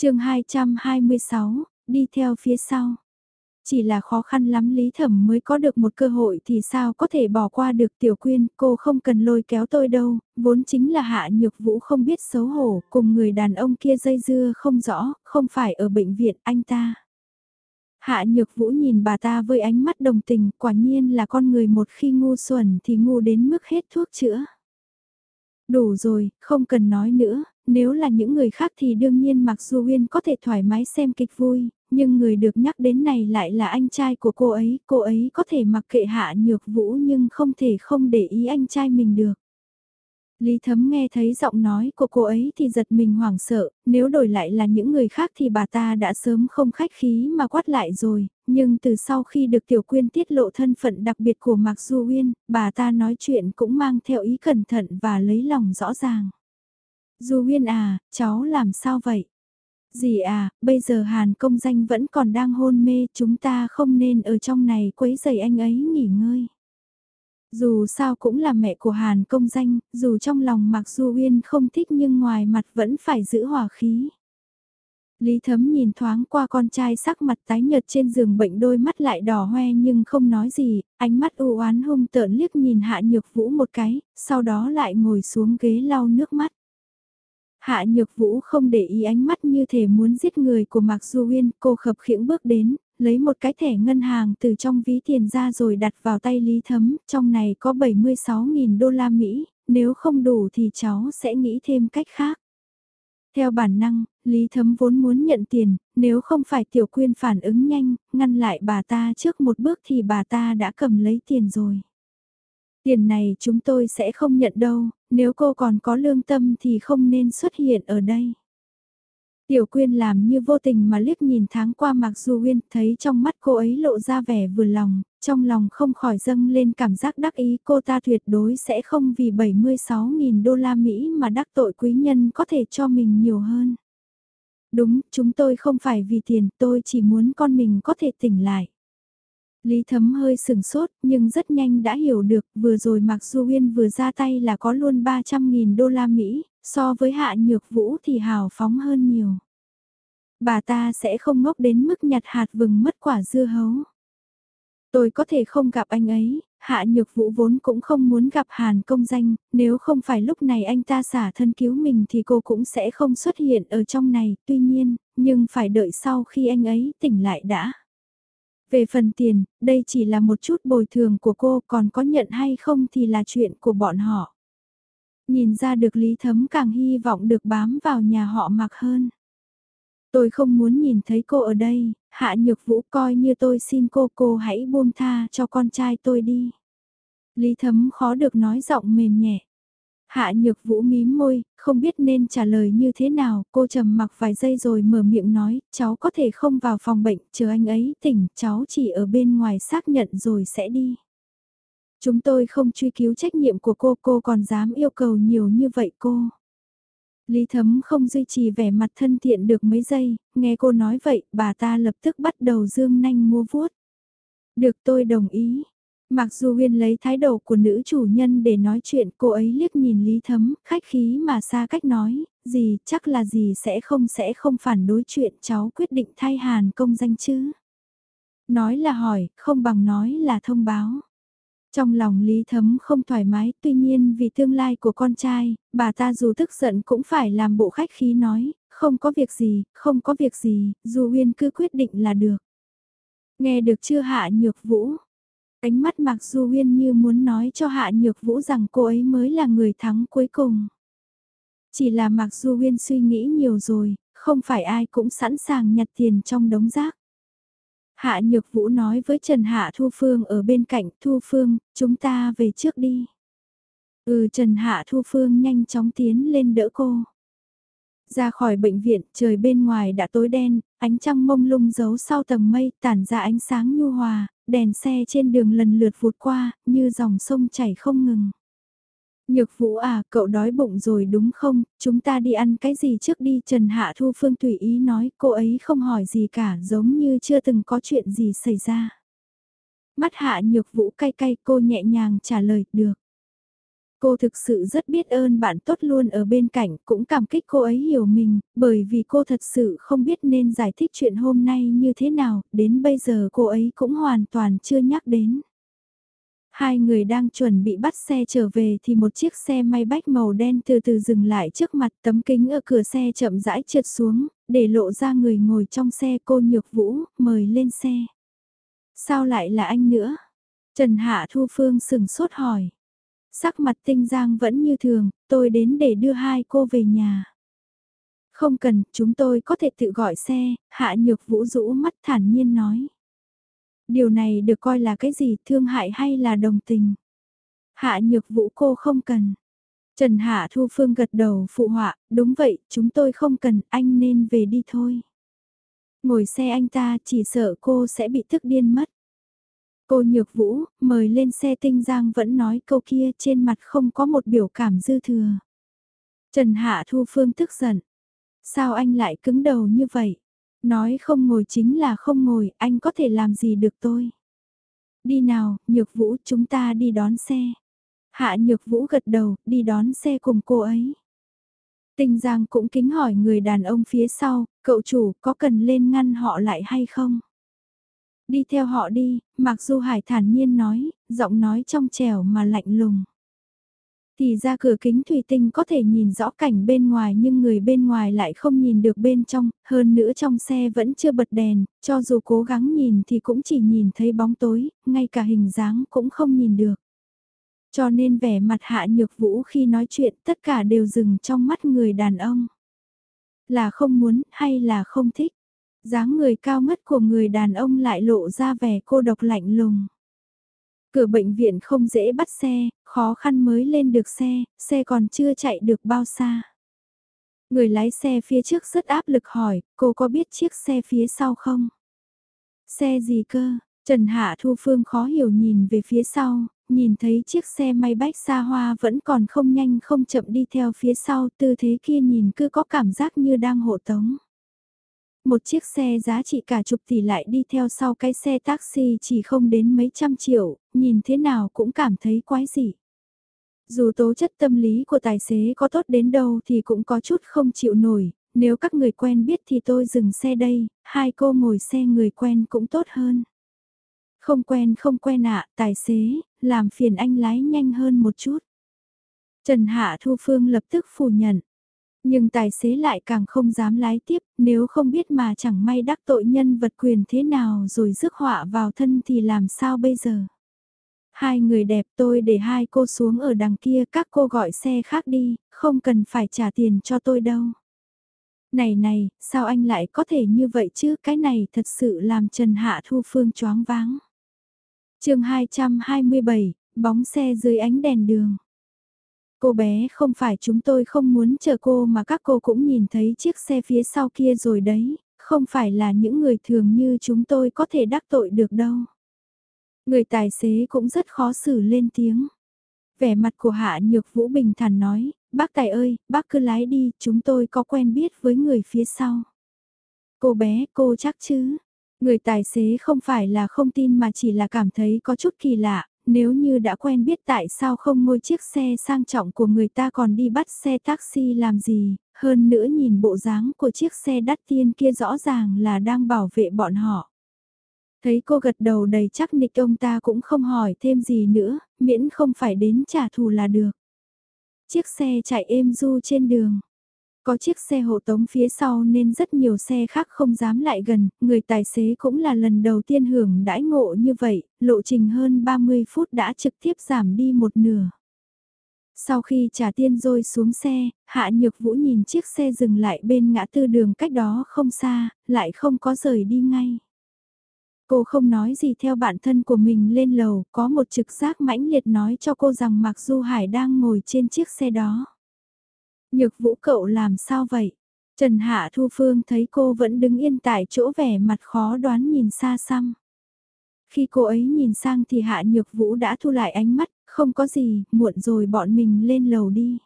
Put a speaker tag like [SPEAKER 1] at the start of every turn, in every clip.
[SPEAKER 1] chương 226, đi theo phía sau. Chỉ là khó khăn lắm Lý Thẩm mới có được một cơ hội thì sao có thể bỏ qua được Tiểu Quyên, cô không cần lôi kéo tôi đâu, vốn chính là Hạ Nhược Vũ không biết xấu hổ, cùng người đàn ông kia dây dưa không rõ, không phải ở bệnh viện anh ta. Hạ Nhược Vũ nhìn bà ta với ánh mắt đồng tình, quả nhiên là con người một khi ngu xuẩn thì ngu đến mức hết thuốc chữa. Đủ rồi, không cần nói nữa, nếu là những người khác thì đương nhiên Mạc Du Uyên có thể thoải mái xem kịch vui, nhưng người được nhắc đến này lại là anh trai của cô ấy, cô ấy có thể mặc kệ Hạ Nhược Vũ nhưng không thể không để ý anh trai mình được. Lý Thấm nghe thấy giọng nói của cô ấy thì giật mình hoảng sợ, nếu đổi lại là những người khác thì bà ta đã sớm không khách khí mà quát lại rồi, nhưng từ sau khi được Tiểu Quyên tiết lộ thân phận đặc biệt của Mạc Du Uyên, bà ta nói chuyện cũng mang theo ý cẩn thận và lấy lòng rõ ràng. Du Uyên à, cháu làm sao vậy? Dì à, bây giờ Hàn công danh vẫn còn đang hôn mê, chúng ta không nên ở trong này quấy rầy anh ấy nghỉ ngơi. Dù sao cũng là mẹ của Hàn công danh, dù trong lòng mặc Du Uyên không thích nhưng ngoài mặt vẫn phải giữ hòa khí. Lý Thấm nhìn thoáng qua con trai sắc mặt tái nhợt trên giường bệnh đôi mắt lại đỏ hoe nhưng không nói gì, ánh mắt u oán hung tợn liếc nhìn Hạ Nhược Vũ một cái, sau đó lại ngồi xuống ghế lau nước mắt. Hạ Nhược Vũ không để ý ánh mắt như thể muốn giết người của Mạc Du Uyên, cô khập khiễng bước đến, lấy một cái thẻ ngân hàng từ trong ví tiền ra rồi đặt vào tay Lý Thấm, trong này có 76.000 đô la Mỹ, nếu không đủ thì cháu sẽ nghĩ thêm cách khác. Theo bản năng, Lý Thấm vốn muốn nhận tiền, nếu không phải Tiểu Quyên phản ứng nhanh, ngăn lại bà ta trước một bước thì bà ta đã cầm lấy tiền rồi. Tiền này chúng tôi sẽ không nhận đâu, nếu cô còn có lương tâm thì không nên xuất hiện ở đây. Tiểu Quyên làm như vô tình mà liếc nhìn tháng qua mặc dù Uyên, thấy trong mắt cô ấy lộ ra vẻ vừa lòng, trong lòng không khỏi dâng lên cảm giác đắc ý cô ta tuyệt đối sẽ không vì 76.000 đô la Mỹ mà đắc tội quý nhân có thể cho mình nhiều hơn. Đúng, chúng tôi không phải vì tiền, tôi chỉ muốn con mình có thể tỉnh lại. Lý Thấm hơi sừng sốt, nhưng rất nhanh đã hiểu được, vừa rồi Mạc Du Uyên vừa ra tay là có luôn 300.000 đô la Mỹ, so với Hạ Nhược Vũ thì hào phóng hơn nhiều. Bà ta sẽ không ngốc đến mức nhặt hạt vừng mất quả dưa hấu. Tôi có thể không gặp anh ấy, Hạ Nhược Vũ vốn cũng không muốn gặp Hàn công danh, nếu không phải lúc này anh ta xả thân cứu mình thì cô cũng sẽ không xuất hiện ở trong này, tuy nhiên, nhưng phải đợi sau khi anh ấy tỉnh lại đã. Về phần tiền, đây chỉ là một chút bồi thường của cô còn có nhận hay không thì là chuyện của bọn họ. Nhìn ra được Lý Thấm càng hy vọng được bám vào nhà họ mặc hơn. Tôi không muốn nhìn thấy cô ở đây, Hạ Nhược Vũ coi như tôi xin cô cô hãy buông tha cho con trai tôi đi. Lý Thấm khó được nói giọng mềm nhẹ. Hạ nhược vũ mím môi, không biết nên trả lời như thế nào, cô trầm mặc vài giây rồi mở miệng nói, cháu có thể không vào phòng bệnh, chờ anh ấy tỉnh, cháu chỉ ở bên ngoài xác nhận rồi sẽ đi. Chúng tôi không truy cứu trách nhiệm của cô, cô còn dám yêu cầu nhiều như vậy cô. Lý Thấm không duy trì vẻ mặt thân thiện được mấy giây, nghe cô nói vậy, bà ta lập tức bắt đầu dương nanh mua vuốt. Được tôi đồng ý, Mặc dù Huyên lấy thái độ của nữ chủ nhân để nói chuyện cô ấy liếc nhìn Lý Thấm, khách khí mà xa cách nói, gì chắc là gì sẽ không sẽ không phản đối chuyện cháu quyết định thay Hàn công danh chứ. Nói là hỏi, không bằng nói là thông báo. Trong lòng Lý Thấm không thoải mái, tuy nhiên vì tương lai của con trai, bà ta dù tức giận cũng phải làm bộ khách khí nói, không có việc gì, không có việc gì, dù Huyên cứ quyết định là được. Nghe được chưa hạ nhược vũ, Ánh mắt Mạc Du Huyên như muốn nói cho Hạ Nhược Vũ rằng cô ấy mới là người thắng cuối cùng. Chỉ là Mạc Du Huyên suy nghĩ nhiều rồi, không phải ai cũng sẵn sàng nhặt tiền trong đống rác. Hạ Nhược Vũ nói với Trần Hạ Thu Phương ở bên cạnh Thu Phương, chúng ta về trước đi. Ừ Trần Hạ Thu Phương nhanh chóng tiến lên đỡ cô. Ra khỏi bệnh viện, trời bên ngoài đã tối đen, ánh trăng mông lung giấu sau tầng mây tản ra ánh sáng nhu hòa, đèn xe trên đường lần lượt vụt qua, như dòng sông chảy không ngừng. Nhược vũ à, cậu đói bụng rồi đúng không, chúng ta đi ăn cái gì trước đi Trần Hạ Thu Phương tùy ý nói, cô ấy không hỏi gì cả giống như chưa từng có chuyện gì xảy ra. Mắt hạ nhược vũ cay cay cô nhẹ nhàng trả lời, được. Cô thực sự rất biết ơn bạn tốt luôn ở bên cạnh, cũng cảm kích cô ấy hiểu mình, bởi vì cô thật sự không biết nên giải thích chuyện hôm nay như thế nào, đến bây giờ cô ấy cũng hoàn toàn chưa nhắc đến. Hai người đang chuẩn bị bắt xe trở về thì một chiếc xe may bách màu đen từ từ dừng lại trước mặt tấm kính ở cửa xe chậm rãi trượt xuống, để lộ ra người ngồi trong xe cô Nhược Vũ, mời lên xe. Sao lại là anh nữa? Trần Hạ Thu Phương sừng sốt hỏi. Sắc mặt tinh giang vẫn như thường, tôi đến để đưa hai cô về nhà. Không cần, chúng tôi có thể tự gọi xe, Hạ Nhược Vũ rũ mắt thản nhiên nói. Điều này được coi là cái gì thương hại hay là đồng tình? Hạ nhược vũ cô không cần. Trần Hạ Thu Phương gật đầu phụ họa, đúng vậy, chúng tôi không cần, anh nên về đi thôi. Ngồi xe anh ta chỉ sợ cô sẽ bị thức điên mất. Cô Nhược Vũ, mời lên xe tinh giang vẫn nói câu kia trên mặt không có một biểu cảm dư thừa. Trần Hạ Thu Phương tức giận. Sao anh lại cứng đầu như vậy? Nói không ngồi chính là không ngồi, anh có thể làm gì được tôi. Đi nào, Nhược Vũ chúng ta đi đón xe. Hạ Nhược Vũ gật đầu, đi đón xe cùng cô ấy. Tinh Giang cũng kính hỏi người đàn ông phía sau, cậu chủ có cần lên ngăn họ lại hay không? Đi theo họ đi, Mặc Du Hải thản nhiên nói, giọng nói trong trẻo mà lạnh lùng. Thì ra cửa kính thủy tinh có thể nhìn rõ cảnh bên ngoài nhưng người bên ngoài lại không nhìn được bên trong, hơn nữa trong xe vẫn chưa bật đèn, cho dù cố gắng nhìn thì cũng chỉ nhìn thấy bóng tối, ngay cả hình dáng cũng không nhìn được. Cho nên vẻ mặt hạ nhược vũ khi nói chuyện tất cả đều dừng trong mắt người đàn ông. Là không muốn hay là không thích dáng người cao ngất của người đàn ông lại lộ ra vẻ cô độc lạnh lùng. Cửa bệnh viện không dễ bắt xe, khó khăn mới lên được xe, xe còn chưa chạy được bao xa. Người lái xe phía trước rất áp lực hỏi, cô có biết chiếc xe phía sau không? Xe gì cơ? Trần Hạ Thu Phương khó hiểu nhìn về phía sau, nhìn thấy chiếc xe may bách xa hoa vẫn còn không nhanh không chậm đi theo phía sau, tư thế kia nhìn cứ có cảm giác như đang hộ tống một chiếc xe giá trị cả chục tỷ lại đi theo sau cái xe taxi chỉ không đến mấy trăm triệu, nhìn thế nào cũng cảm thấy quái dị. Dù tố chất tâm lý của tài xế có tốt đến đâu thì cũng có chút không chịu nổi, nếu các người quen biết thì tôi dừng xe đây, hai cô ngồi xe người quen cũng tốt hơn. Không quen không quen ạ, tài xế, làm phiền anh lái nhanh hơn một chút. Trần Hạ Thu Phương lập tức phủ nhận. Nhưng tài xế lại càng không dám lái tiếp, nếu không biết mà chẳng may đắc tội nhân vật quyền thế nào rồi rước họa vào thân thì làm sao bây giờ. Hai người đẹp tôi để hai cô xuống ở đằng kia các cô gọi xe khác đi, không cần phải trả tiền cho tôi đâu. Này này, sao anh lại có thể như vậy chứ, cái này thật sự làm Trần Hạ Thu Phương choáng váng. chương 227, bóng xe dưới ánh đèn đường. Cô bé không phải chúng tôi không muốn chờ cô mà các cô cũng nhìn thấy chiếc xe phía sau kia rồi đấy, không phải là những người thường như chúng tôi có thể đắc tội được đâu. Người tài xế cũng rất khó xử lên tiếng. Vẻ mặt của Hạ Nhược Vũ bình thản nói, bác tài ơi, bác cứ lái đi, chúng tôi có quen biết với người phía sau. Cô bé, cô chắc chứ? Người tài xế không phải là không tin mà chỉ là cảm thấy có chút kỳ lạ, nếu như đã quen biết tại sao không ngôi chiếc xe sang trọng của người ta còn đi bắt xe taxi làm gì, hơn nữa nhìn bộ dáng của chiếc xe đắt tiên kia rõ ràng là đang bảo vệ bọn họ. Thấy cô gật đầu đầy chắc nịch ông ta cũng không hỏi thêm gì nữa, miễn không phải đến trả thù là được. Chiếc xe chạy êm du trên đường. Có chiếc xe hộ tống phía sau nên rất nhiều xe khác không dám lại gần, người tài xế cũng là lần đầu tiên hưởng đãi ngộ như vậy, lộ trình hơn 30 phút đã trực tiếp giảm đi một nửa. Sau khi trả tiền rồi xuống xe, Hạ Nhược Vũ nhìn chiếc xe dừng lại bên ngã tư đường cách đó không xa, lại không có rời đi ngay. Cô không nói gì theo bản thân của mình lên lầu, có một trực giác mãnh liệt nói cho cô rằng Mạc Du Hải đang ngồi trên chiếc xe đó. Nhược vũ cậu làm sao vậy? Trần Hạ Thu Phương thấy cô vẫn đứng yên tại chỗ vẻ mặt khó đoán nhìn xa xăm. Khi cô ấy nhìn sang thì Hạ Nhược Vũ đã thu lại ánh mắt, không có gì, muộn rồi bọn mình lên lầu đi.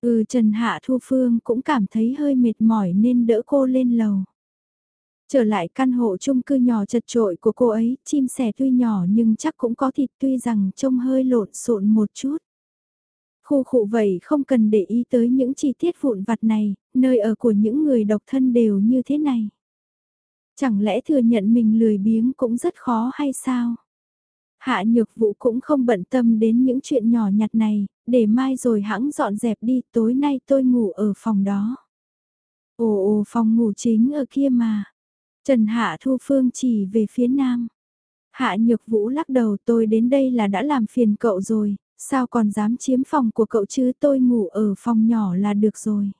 [SPEAKER 1] Ừ Trần Hạ Thu Phương cũng cảm thấy hơi mệt mỏi nên đỡ cô lên lầu. Trở lại căn hộ chung cư nhỏ chật trội của cô ấy, chim sẻ tuy nhỏ nhưng chắc cũng có thịt tuy rằng trông hơi lộn xộn một chút. Khu khụ vậy không cần để ý tới những chi tiết vụn vặt này, nơi ở của những người độc thân đều như thế này. Chẳng lẽ thừa nhận mình lười biếng cũng rất khó hay sao? Hạ nhược vụ cũng không bận tâm đến những chuyện nhỏ nhặt này, để mai rồi hãng dọn dẹp đi, tối nay tôi ngủ ở phòng đó. Ồ ồ phòng ngủ chính ở kia mà. Trần Hạ Thu Phương chỉ về phía nam. Hạ Nhược Vũ lắc đầu tôi đến đây là đã làm phiền cậu rồi, sao còn dám chiếm phòng của cậu chứ tôi ngủ ở phòng nhỏ là được rồi.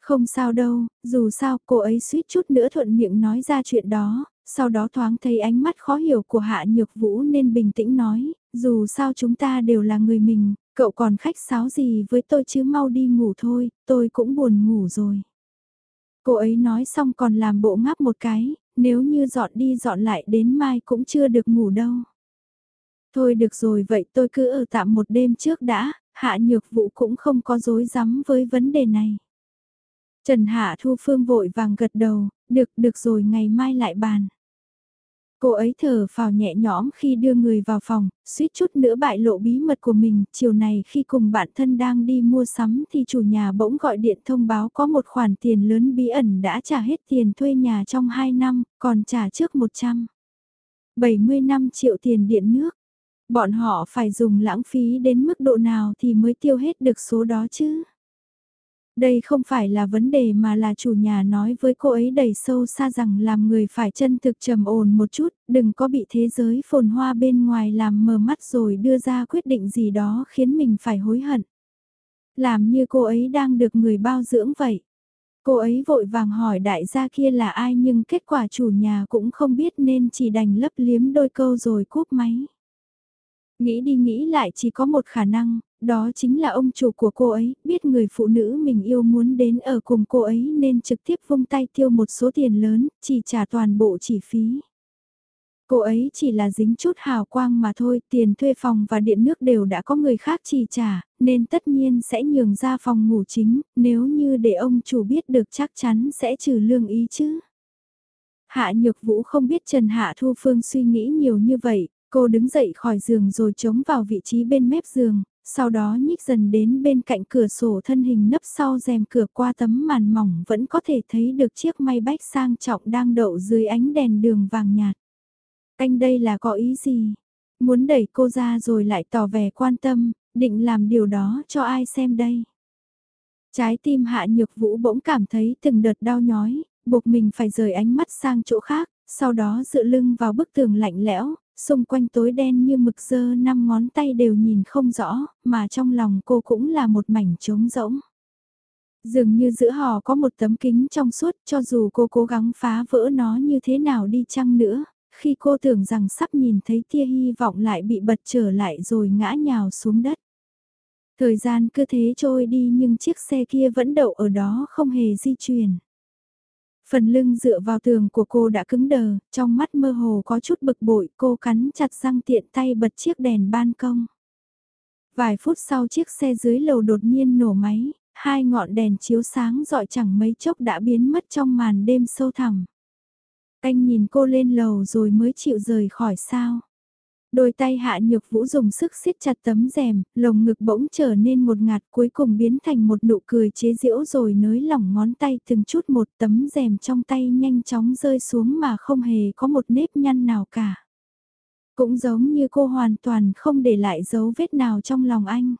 [SPEAKER 1] Không sao đâu, dù sao cô ấy suýt chút nữa thuận miệng nói ra chuyện đó, sau đó thoáng thấy ánh mắt khó hiểu của Hạ Nhược Vũ nên bình tĩnh nói, dù sao chúng ta đều là người mình, cậu còn khách sáo gì với tôi chứ mau đi ngủ thôi, tôi cũng buồn ngủ rồi. Cô ấy nói xong còn làm bộ ngáp một cái, nếu như dọn đi dọn lại đến mai cũng chưa được ngủ đâu. Thôi được rồi vậy tôi cứ ở tạm một đêm trước đã, Hạ Nhược Vũ cũng không có dối rắm với vấn đề này. Trần Hạ Thu Phương vội vàng gật đầu, được được rồi ngày mai lại bàn. Cô ấy thở phào nhẹ nhõm khi đưa người vào phòng, suýt chút nữa bại lộ bí mật của mình. Chiều này khi cùng bạn thân đang đi mua sắm thì chủ nhà bỗng gọi điện thông báo có một khoản tiền lớn bí ẩn đã trả hết tiền thuê nhà trong 2 năm, còn trả trước 100. 70 năm triệu tiền điện nước. Bọn họ phải dùng lãng phí đến mức độ nào thì mới tiêu hết được số đó chứ. Đây không phải là vấn đề mà là chủ nhà nói với cô ấy đầy sâu xa rằng làm người phải chân thực trầm ổn một chút, đừng có bị thế giới phồn hoa bên ngoài làm mờ mắt rồi đưa ra quyết định gì đó khiến mình phải hối hận. Làm như cô ấy đang được người bao dưỡng vậy. Cô ấy vội vàng hỏi đại gia kia là ai nhưng kết quả chủ nhà cũng không biết nên chỉ đành lấp liếm đôi câu rồi cúp máy. Nghĩ đi nghĩ lại chỉ có một khả năng, đó chính là ông chủ của cô ấy, biết người phụ nữ mình yêu muốn đến ở cùng cô ấy nên trực tiếp vung tay tiêu một số tiền lớn, chỉ trả toàn bộ chi phí. Cô ấy chỉ là dính chút hào quang mà thôi, tiền thuê phòng và điện nước đều đã có người khác chi trả, nên tất nhiên sẽ nhường ra phòng ngủ chính, nếu như để ông chủ biết được chắc chắn sẽ trừ lương ý chứ. Hạ Nhược Vũ không biết Trần Hạ Thu Phương suy nghĩ nhiều như vậy, cô đứng dậy khỏi giường rồi chống vào vị trí bên mép giường, sau đó nhích dần đến bên cạnh cửa sổ thân hình nấp sau rèm cửa qua tấm màn mỏng vẫn có thể thấy được chiếc may bách sang trọng đang đậu dưới ánh đèn đường vàng nhạt. Anh đây là có ý gì? Muốn đẩy cô ra rồi lại tỏ vẻ quan tâm, định làm điều đó cho ai xem đây? Trái tim hạ nhược vũ bỗng cảm thấy từng đợt đau nhói, buộc mình phải rời ánh mắt sang chỗ khác, sau đó dựa lưng vào bức tường lạnh lẽo, xung quanh tối đen như mực dơ năm ngón tay đều nhìn không rõ, mà trong lòng cô cũng là một mảnh trống rỗng. Dường như giữa họ có một tấm kính trong suốt cho dù cô cố gắng phá vỡ nó như thế nào đi chăng nữa, khi cô tưởng rằng sắp nhìn thấy tia hy vọng lại bị bật trở lại rồi ngã nhào xuống đất. Thời gian cứ thế trôi đi nhưng chiếc xe kia vẫn đậu ở đó không hề di chuyển. Phần lưng dựa vào tường của cô đã cứng đờ, trong mắt mơ hồ có chút bực bội, cô cắn chặt răng tiện tay bật chiếc đèn ban công. Vài phút sau chiếc xe dưới lầu đột nhiên nổ máy, hai ngọn đèn chiếu sáng dọi chẳng mấy chốc đã biến mất trong màn đêm sâu thẳm. Anh nhìn cô lên lầu rồi mới chịu rời khỏi sao. Đôi tay hạ nhược vũ dùng sức siết chặt tấm rèm, lồng ngực bỗng trở nên một ngạt cuối cùng biến thành một nụ cười chế giễu rồi nới lỏng ngón tay từng chút một tấm rèm trong tay nhanh chóng rơi xuống mà không hề có một nếp nhăn nào cả. Cũng giống như cô hoàn toàn không để lại dấu vết nào trong lòng anh.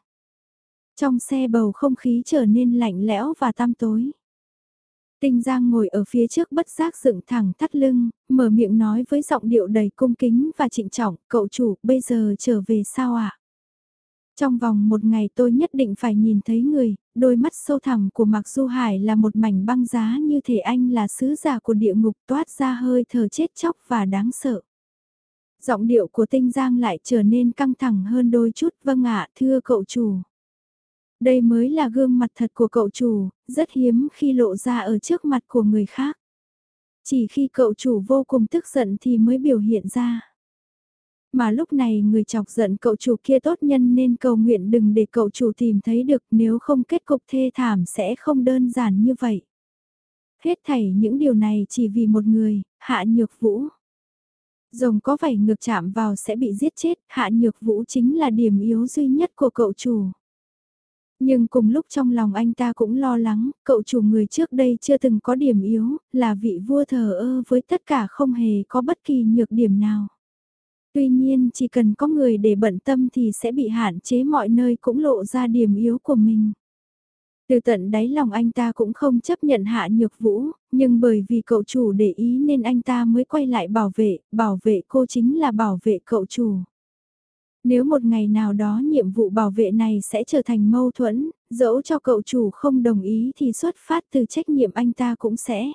[SPEAKER 1] Trong xe bầu không khí trở nên lạnh lẽo và tăm tối. Tinh Giang ngồi ở phía trước bất giác dựng thẳng thắt lưng, mở miệng nói với giọng điệu đầy cung kính và trịnh trọng, cậu chủ, bây giờ trở về sao ạ? À? Trong vòng một ngày tôi nhất định phải nhìn thấy người, đôi mắt sâu thẳm của Mạc Du Hải là một mảnh băng giá như thể anh là sứ giả của địa ngục toát ra hơi thở chết chóc và đáng sợ. Giọng điệu của Tinh Giang lại trở nên căng thẳng hơn đôi chút, vâng ạ, thưa cậu chủ. Đây mới là gương mặt thật của cậu chủ, rất hiếm khi lộ ra ở trước mặt của người khác. Chỉ khi cậu chủ vô cùng tức giận thì mới biểu hiện ra. Mà lúc này người chọc giận cậu chủ kia tốt nhân nên cầu nguyện đừng để cậu chủ tìm thấy được nếu không kết cục thê thảm sẽ không đơn giản như vậy. Hết thảy những điều này chỉ vì một người, Hạ Nhược Vũ. Rồng có vảy ngược chạm vào sẽ bị giết chết, Hạ Nhược Vũ chính là điểm yếu duy nhất của cậu chủ. Nhưng cùng lúc trong lòng anh ta cũng lo lắng, cậu chủ người trước đây chưa từng có điểm yếu, là vị vua thờ ơ với tất cả không hề có bất kỳ nhược điểm nào. Tuy nhiên chỉ cần có người để bận tâm thì sẽ bị hạn chế mọi nơi cũng lộ ra điểm yếu của mình. Từ tận đáy lòng anh ta cũng không chấp nhận hạ nhược vũ, nhưng bởi vì cậu chủ để ý nên anh ta mới quay lại bảo vệ, bảo vệ cô chính là bảo vệ cậu chủ. Nếu một ngày nào đó nhiệm vụ bảo vệ này sẽ trở thành mâu thuẫn, dẫu cho cậu chủ không đồng ý thì xuất phát từ trách nhiệm anh ta cũng sẽ.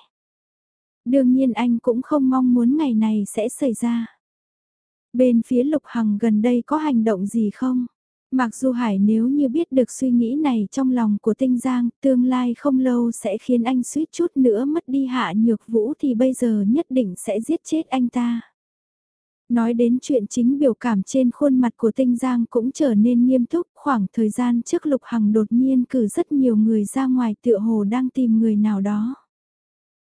[SPEAKER 1] Đương nhiên anh cũng không mong muốn ngày này sẽ xảy ra. Bên phía Lục Hằng gần đây có hành động gì không? Mặc dù Hải nếu như biết được suy nghĩ này trong lòng của Tinh Giang, tương lai không lâu sẽ khiến anh suýt chút nữa mất đi hạ nhược vũ thì bây giờ nhất định sẽ giết chết anh ta. Nói đến chuyện chính biểu cảm trên khuôn mặt của Tinh Giang cũng trở nên nghiêm túc khoảng thời gian trước Lục Hằng đột nhiên cử rất nhiều người ra ngoài tựa hồ đang tìm người nào đó.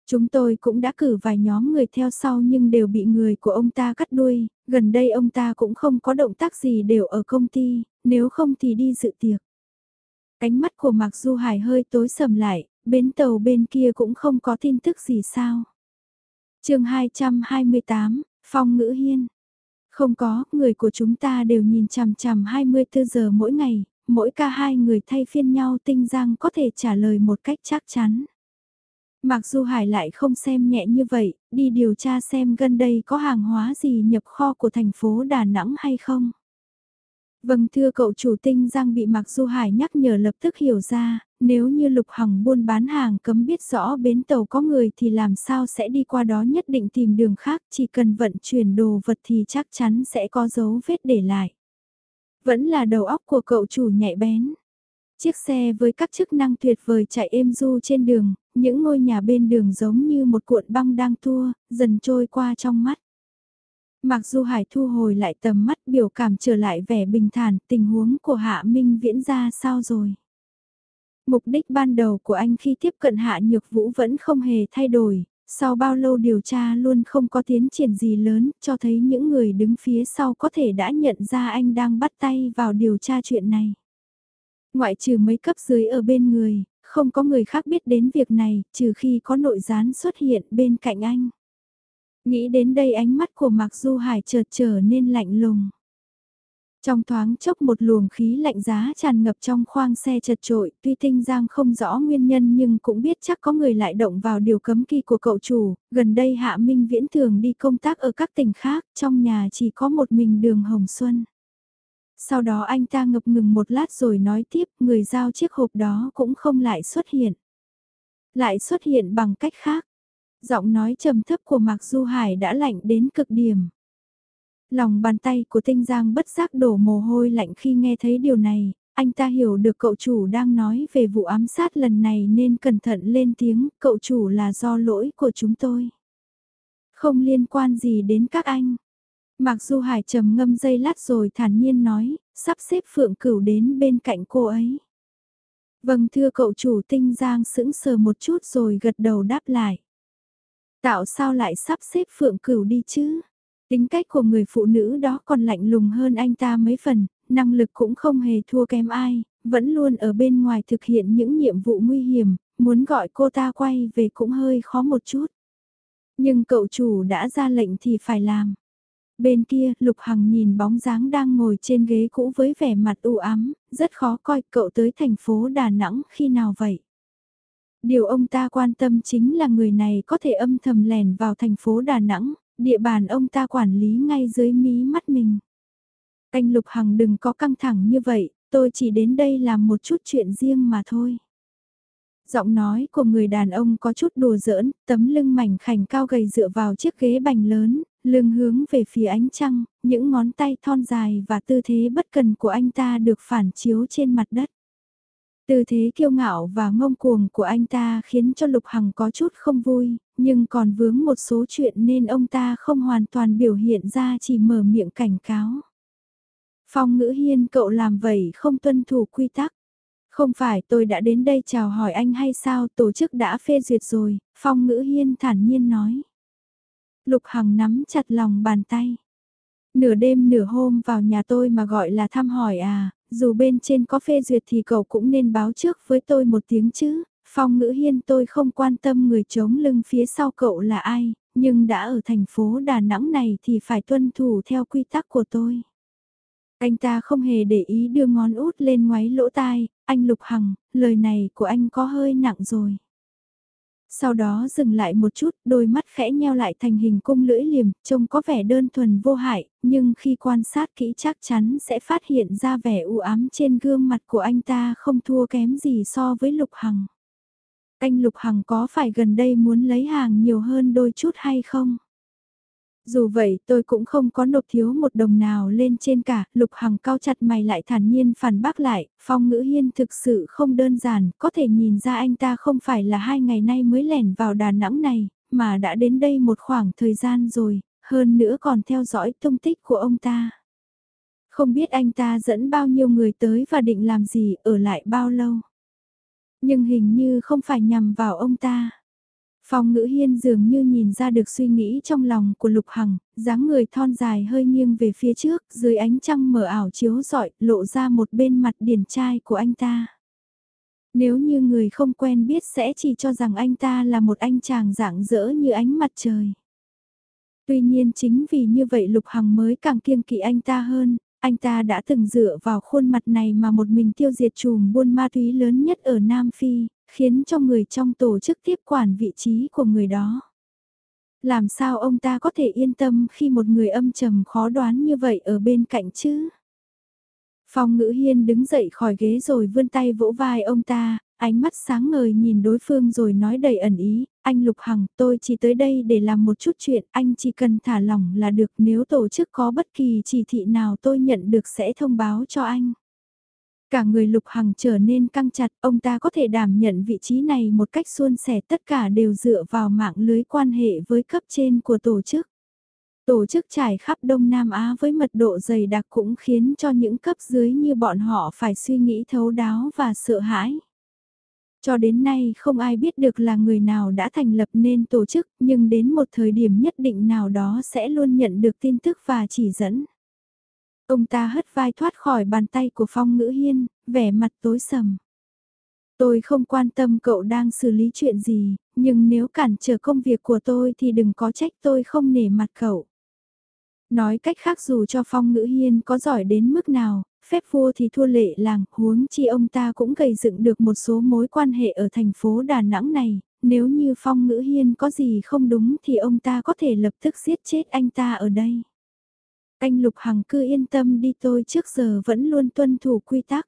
[SPEAKER 1] Chúng tôi cũng đã cử vài nhóm người theo sau nhưng đều bị người của ông ta cắt đuôi, gần đây ông ta cũng không có động tác gì đều ở công ty, nếu không thì đi dự tiệc. Cánh mắt của Mạc Du Hải hơi tối sầm lại, bến tàu bên kia cũng không có tin tức gì sao. chương 228, Phong Ngữ Hiên. Không có, người của chúng ta đều nhìn chằm chằm 24 giờ mỗi ngày, mỗi ca hai người thay phiên nhau tinh giang có thể trả lời một cách chắc chắn. Mặc dù Hải lại không xem nhẹ như vậy, đi điều tra xem gần đây có hàng hóa gì nhập kho của thành phố Đà Nẵng hay không. Vâng thưa cậu chủ tinh Giang bị Mạc Du Hải nhắc nhở lập tức hiểu ra, nếu như Lục Hằng buôn bán hàng cấm biết rõ bến tàu có người thì làm sao sẽ đi qua đó nhất định tìm đường khác, chỉ cần vận chuyển đồ vật thì chắc chắn sẽ có dấu vết để lại. Vẫn là đầu óc của cậu chủ nhạy bén. Chiếc xe với các chức năng tuyệt vời chạy êm du trên đường, những ngôi nhà bên đường giống như một cuộn băng đang tua, dần trôi qua trong mắt. Mặc dù Hải thu hồi lại tầm mắt biểu cảm trở lại vẻ bình thản, tình huống của Hạ Minh Viễn ra sao rồi? Mục đích ban đầu của anh khi tiếp cận Hạ Nhược Vũ vẫn không hề thay đổi, sau bao lâu điều tra luôn không có tiến triển gì lớn, cho thấy những người đứng phía sau có thể đã nhận ra anh đang bắt tay vào điều tra chuyện này. Ngoại trừ mấy cấp dưới ở bên người, không có người khác biết đến việc này, trừ khi có nội gián xuất hiện bên cạnh anh. Nghĩ đến đây ánh mắt của Mạc Du Hải chợt trở nên lạnh lùng. Trong thoáng chốc một luồng khí lạnh giá tràn ngập trong khoang xe chật trội, tuy Tinh Giang không rõ nguyên nhân nhưng cũng biết chắc có người lại động vào điều cấm kỳ của cậu chủ, gần đây Hạ Minh Viễn thường đi công tác ở các tỉnh khác, trong nhà chỉ có một mình đường Hồng Xuân. Sau đó anh ta ngập ngừng một lát rồi nói tiếp, người giao chiếc hộp đó cũng không lại xuất hiện. Lại xuất hiện bằng cách khác. Giọng nói trầm thấp của Mạc Du Hải đã lạnh đến cực điểm. Lòng bàn tay của Tinh Giang bất giác đổ mồ hôi lạnh khi nghe thấy điều này, anh ta hiểu được cậu chủ đang nói về vụ ám sát lần này nên cẩn thận lên tiếng, cậu chủ là do lỗi của chúng tôi. Không liên quan gì đến các anh. mạc du Hải trầm ngâm dây lát rồi thản nhiên nói, sắp xếp Phượng Cửu đến bên cạnh cô ấy. Vâng thưa cậu chủ tinh giang sững sờ một chút rồi gật đầu đáp lại. Tạo sao lại sắp xếp Phượng Cửu đi chứ? Tính cách của người phụ nữ đó còn lạnh lùng hơn anh ta mấy phần, năng lực cũng không hề thua kém ai, vẫn luôn ở bên ngoài thực hiện những nhiệm vụ nguy hiểm, muốn gọi cô ta quay về cũng hơi khó một chút. Nhưng cậu chủ đã ra lệnh thì phải làm. Bên kia, Lục Hằng nhìn bóng dáng đang ngồi trên ghế cũ với vẻ mặt u ám, rất khó coi cậu tới thành phố Đà Nẵng khi nào vậy. Điều ông ta quan tâm chính là người này có thể âm thầm lèn vào thành phố Đà Nẵng, địa bàn ông ta quản lý ngay dưới mí mắt mình. Anh Lục Hằng đừng có căng thẳng như vậy, tôi chỉ đến đây làm một chút chuyện riêng mà thôi. Giọng nói của người đàn ông có chút đùa giỡn, tấm lưng mảnh khảnh cao gầy dựa vào chiếc ghế bành lớn, lưng hướng về phía ánh trăng, những ngón tay thon dài và tư thế bất cần của anh ta được phản chiếu trên mặt đất. Tư thế kiêu ngạo và ngông cuồng của anh ta khiến cho Lục Hằng có chút không vui, nhưng còn vướng một số chuyện nên ông ta không hoàn toàn biểu hiện ra chỉ mở miệng cảnh cáo. Phong ngữ hiên cậu làm vậy không tuân thủ quy tắc. Không phải tôi đã đến đây chào hỏi anh hay sao tổ chức đã phê duyệt rồi, Phong ngữ hiên thản nhiên nói. Lục Hằng nắm chặt lòng bàn tay. Nửa đêm nửa hôm vào nhà tôi mà gọi là thăm hỏi à, dù bên trên có phê duyệt thì cậu cũng nên báo trước với tôi một tiếng chứ. Phong ngữ hiên tôi không quan tâm người chống lưng phía sau cậu là ai, nhưng đã ở thành phố Đà Nẵng này thì phải tuân thủ theo quy tắc của tôi. Anh ta không hề để ý đưa ngón út lên ngoáy lỗ tai, anh Lục Hằng, lời này của anh có hơi nặng rồi. Sau đó dừng lại một chút, đôi mắt khẽ nheo lại thành hình cung lưỡi liềm, trông có vẻ đơn thuần vô hại, nhưng khi quan sát kỹ chắc chắn sẽ phát hiện ra vẻ u ám trên gương mặt của anh ta không thua kém gì so với Lục Hằng. Anh Lục Hằng có phải gần đây muốn lấy hàng nhiều hơn đôi chút hay không? Dù vậy tôi cũng không có nộp thiếu một đồng nào lên trên cả, Lục Hằng cao chặt mày lại thản nhiên phản bác lại, Phong Ngữ Hiên thực sự không đơn giản, có thể nhìn ra anh ta không phải là hai ngày nay mới lẻn vào Đà Nẵng này, mà đã đến đây một khoảng thời gian rồi, hơn nữa còn theo dõi tung tích của ông ta. Không biết anh ta dẫn bao nhiêu người tới và định làm gì, ở lại bao lâu. Nhưng hình như không phải nhằm vào ông ta. Phong ngữ hiên dường như nhìn ra được suy nghĩ trong lòng của Lục Hằng, dáng người thon dài hơi nghiêng về phía trước, dưới ánh trăng mờ ảo chiếu rọi, lộ ra một bên mặt điển trai của anh ta. Nếu như người không quen biết sẽ chỉ cho rằng anh ta là một anh chàng dạng dỡ như ánh mặt trời. Tuy nhiên chính vì như vậy Lục Hằng mới càng kiêng kỵ anh ta hơn, anh ta đã từng dựa vào khuôn mặt này mà một mình tiêu diệt chùm buôn ma túy lớn nhất ở Nam Phi, khiến cho người trong tổ chức tiếp quản vị trí của người đó. Làm sao ông ta có thể yên tâm khi một người âm trầm khó đoán như vậy ở bên cạnh chứ? Phong ngữ hiên đứng dậy khỏi ghế rồi vươn tay vỗ vai ông ta, ánh mắt sáng ngời nhìn đối phương rồi nói đầy ẩn ý, anh Lục Hằng tôi chỉ tới đây để làm một chút chuyện, anh chỉ cần thả lỏng là được nếu tổ chức có bất kỳ chỉ thị nào tôi nhận được sẽ thông báo cho anh. Cả người Lục Hằng trở nên căng chặt, ông ta có thể đảm nhận vị trí này một cách suôn sẻ tất cả đều dựa vào mạng lưới quan hệ với cấp trên của tổ chức. Tổ chức trải khắp Đông Nam Á với mật độ dày đặc cũng khiến cho những cấp dưới như bọn họ phải suy nghĩ thấu đáo và sợ hãi. Cho đến nay không ai biết được là người nào đã thành lập nên tổ chức nhưng đến một thời điểm nhất định nào đó sẽ luôn nhận được tin tức và chỉ dẫn. Ông ta hất vai thoát khỏi bàn tay của Phong Ngữ Hiên, vẻ mặt tối sầm. Tôi không quan tâm cậu đang xử lý chuyện gì, nhưng nếu cản trở công việc của tôi thì đừng có trách tôi không nể mặt cậu. Nói cách khác dù cho Phong Ngữ Hiên có giỏi đến mức nào, phép vua thì thua lệ làng, huống chi ông ta cũng gây dựng được một số mối quan hệ ở thành phố Đà Nẵng này, nếu như Phong Ngữ Hiên có gì không đúng thì ông ta có thể lập tức giết chết anh ta ở đây. Anh Lục Hằng cứ yên tâm đi tôi trước giờ vẫn luôn tuân thủ quy tắc.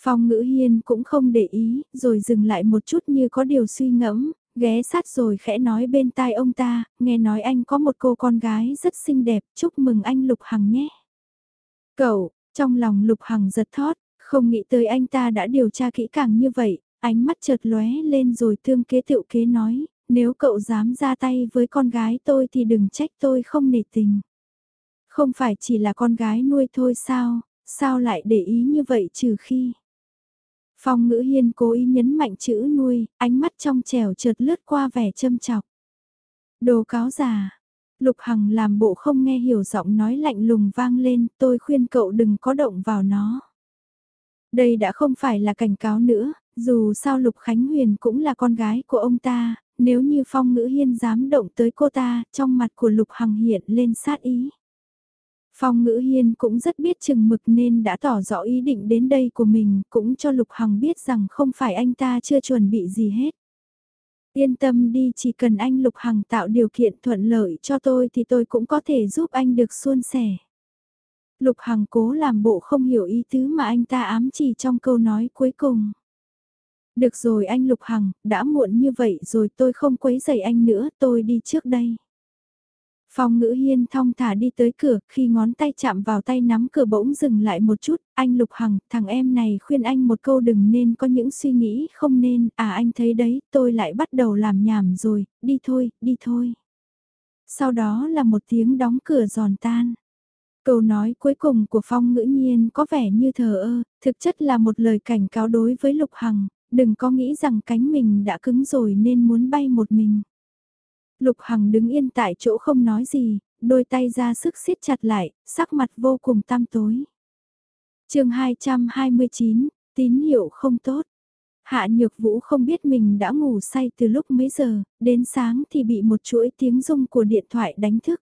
[SPEAKER 1] Phong ngữ hiên cũng không để ý, rồi dừng lại một chút như có điều suy ngẫm, ghé sát rồi khẽ nói bên tai ông ta, nghe nói anh có một cô con gái rất xinh đẹp, chúc mừng anh Lục Hằng nhé. Cậu, trong lòng Lục Hằng giật thót, không nghĩ tới anh ta đã điều tra kỹ càng như vậy, ánh mắt chợt lóe lên rồi thương kế tiệu kế nói, nếu cậu dám ra tay với con gái tôi thì đừng trách tôi không nể tình. Không phải chỉ là con gái nuôi thôi sao, sao lại để ý như vậy trừ khi. Phong ngữ hiên cố ý nhấn mạnh chữ nuôi, ánh mắt trong trèo chợt lướt qua vẻ châm chọc. Đồ cáo già. Lục Hằng làm bộ không nghe hiểu giọng nói lạnh lùng vang lên, tôi khuyên cậu đừng có động vào nó. Đây đã không phải là cảnh cáo nữa, dù sao Lục Khánh Huyền cũng là con gái của ông ta, nếu như Phong Ngữ Hiên dám động tới cô ta, trong mặt của Lục Hằng hiện lên sát ý. Phong ngữ hiên cũng rất biết chừng mực nên đã tỏ rõ ý định đến đây của mình, cũng cho Lục Hằng biết rằng không phải anh ta chưa chuẩn bị gì hết. Yên tâm đi chỉ cần anh Lục Hằng tạo điều kiện thuận lợi cho tôi thì tôi cũng có thể giúp anh được suôn sẻ. Lục Hằng cố làm bộ không hiểu ý tứ mà anh ta ám chỉ trong câu nói cuối cùng. Được rồi anh Lục Hằng, đã muộn như vậy rồi tôi không quấy rầy anh nữa, tôi đi trước đây. Phong ngữ hiên thong thả đi tới cửa, khi ngón tay chạm vào tay nắm cửa bỗng dừng lại một chút, anh Lục Hằng, thằng em này khuyên anh một câu đừng nên có những suy nghĩ không nên, à anh thấy đấy, tôi lại bắt đầu làm nhảm rồi, đi thôi, đi thôi. Sau đó là một tiếng đóng cửa giòn tan. Câu nói cuối cùng của Phong ngữ nhiên có vẻ như thờ ơ, thực chất là một lời cảnh cáo đối với Lục Hằng, đừng có nghĩ rằng cánh mình đã cứng rồi nên muốn bay một mình. Lục Hằng đứng yên tại chỗ không nói gì, đôi tay ra sức siết chặt lại, sắc mặt vô cùng tăm tối. chương 229, tín hiệu không tốt. Hạ Nhược Vũ không biết mình đã ngủ say từ lúc mấy giờ, đến sáng thì bị một chuỗi tiếng rung của điện thoại đánh thức.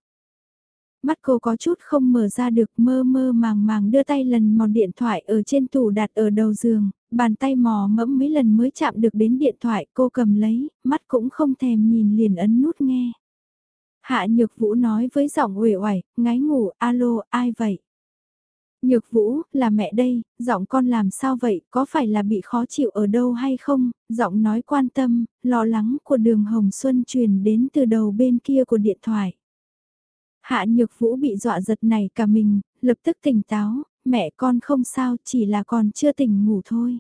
[SPEAKER 1] Mắt cô có chút không mở ra được mơ mơ màng màng đưa tay lần mò điện thoại ở trên tủ đặt ở đầu giường, bàn tay mò mẫm mấy lần mới chạm được đến điện thoại cô cầm lấy, mắt cũng không thèm nhìn liền ấn nút nghe. Hạ Nhược Vũ nói với giọng uể oải, ngái ngủ, alo, ai vậy? Nhược Vũ, là mẹ đây, giọng con làm sao vậy, có phải là bị khó chịu ở đâu hay không? Giọng nói quan tâm, lo lắng của đường Hồng Xuân truyền đến từ đầu bên kia của điện thoại. Hạ Nhược Vũ bị dọa giật này cả mình, lập tức tỉnh táo, mẹ con không sao chỉ là còn chưa tỉnh ngủ thôi.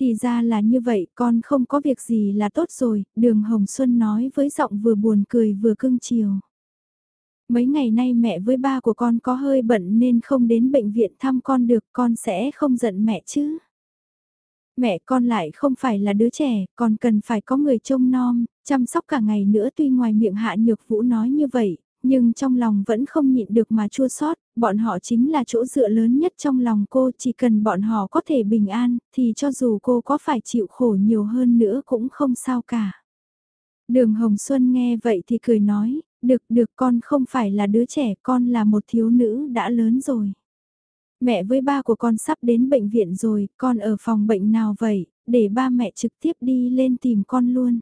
[SPEAKER 1] Thì ra là như vậy, con không có việc gì là tốt rồi, đường Hồng Xuân nói với giọng vừa buồn cười vừa cưng chiều. Mấy ngày nay mẹ với ba của con có hơi bận nên không đến bệnh viện thăm con được, con sẽ không giận mẹ chứ. Mẹ con lại không phải là đứa trẻ, còn cần phải có người trông nom, chăm sóc cả ngày nữa tuy ngoài miệng hạ nhược vũ nói như vậy, nhưng trong lòng vẫn không nhịn được mà chua sót, bọn họ chính là chỗ dựa lớn nhất trong lòng cô, chỉ cần bọn họ có thể bình an, thì cho dù cô có phải chịu khổ nhiều hơn nữa cũng không sao cả. Đường Hồng Xuân nghe vậy thì cười nói, được được con không phải là đứa trẻ, con là một thiếu nữ đã lớn rồi. Mẹ với ba của con sắp đến bệnh viện rồi, con ở phòng bệnh nào vậy, để ba mẹ trực tiếp đi lên tìm con luôn.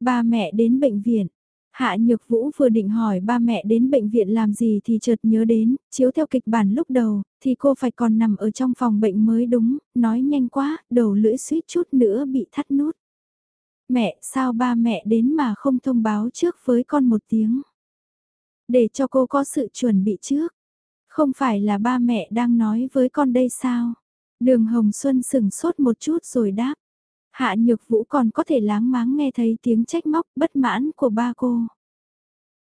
[SPEAKER 1] Ba mẹ đến bệnh viện, Hạ Nhược Vũ vừa định hỏi ba mẹ đến bệnh viện làm gì thì chợt nhớ đến, chiếu theo kịch bản lúc đầu, thì cô phải còn nằm ở trong phòng bệnh mới đúng, nói nhanh quá, đầu lưỡi suýt chút nữa bị thắt nút. Mẹ, sao ba mẹ đến mà không thông báo trước với con một tiếng? Để cho cô có sự chuẩn bị trước. Không phải là ba mẹ đang nói với con đây sao? Đường Hồng Xuân sừng sốt một chút rồi đáp. Hạ Nhược Vũ còn có thể láng máng nghe thấy tiếng trách móc bất mãn của ba cô.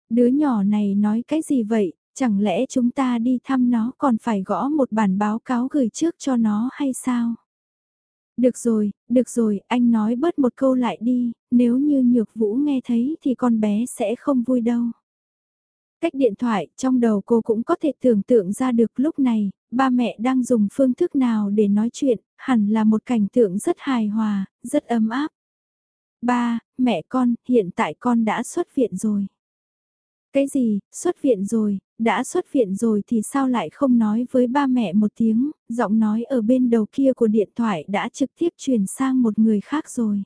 [SPEAKER 1] Đứa nhỏ này nói cái gì vậy, chẳng lẽ chúng ta đi thăm nó còn phải gõ một bản báo cáo gửi trước cho nó hay sao? Được rồi, được rồi, anh nói bớt một câu lại đi, nếu như Nhược Vũ nghe thấy thì con bé sẽ không vui đâu. Cách điện thoại, trong đầu cô cũng có thể tưởng tượng ra được lúc này, ba mẹ đang dùng phương thức nào để nói chuyện, hẳn là một cảnh tượng rất hài hòa, rất ấm áp. Ba, mẹ con, hiện tại con đã xuất viện rồi. Cái gì, xuất viện rồi, đã xuất viện rồi thì sao lại không nói với ba mẹ một tiếng, giọng nói ở bên đầu kia của điện thoại đã trực tiếp truyền sang một người khác rồi.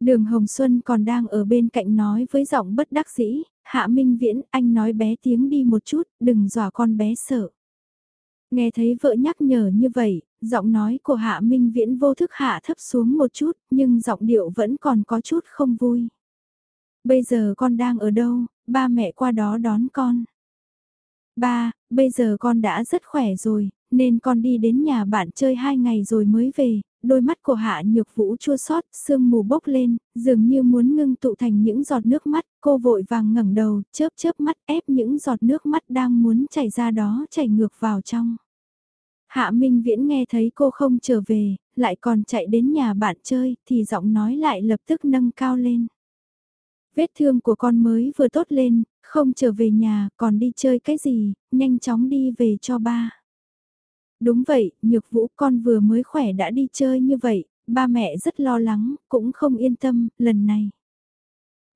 [SPEAKER 1] Đường Hồng Xuân còn đang ở bên cạnh nói với giọng bất đắc dĩ, Hạ Minh Viễn, anh nói bé tiếng đi một chút, đừng dọa con bé sợ. Nghe thấy vợ nhắc nhở như vậy, giọng nói của Hạ Minh Viễn vô thức hạ thấp xuống một chút, nhưng giọng điệu vẫn còn có chút không vui. Bây giờ con đang ở đâu, ba mẹ qua đó đón con. Ba, bây giờ con đã rất khỏe rồi, nên con đi đến nhà bạn chơi hai ngày rồi mới về, đôi mắt của Hạ Nhược Vũ chua xót, sương mù bốc lên, dường như muốn ngưng tụ thành những giọt nước mắt, cô vội vàng ngẩng đầu, chớp chớp mắt ép những giọt nước mắt đang muốn chảy ra đó chảy ngược vào trong. Hạ Minh Viễn nghe thấy cô không trở về, lại còn chạy đến nhà bạn chơi, thì giọng nói lại lập tức nâng cao lên. Vết thương của con mới vừa tốt lên, không trở về nhà, còn đi chơi cái gì, nhanh chóng đi về cho ba. Đúng vậy, nhược vũ con vừa mới khỏe đã đi chơi như vậy, ba mẹ rất lo lắng, cũng không yên tâm, lần này.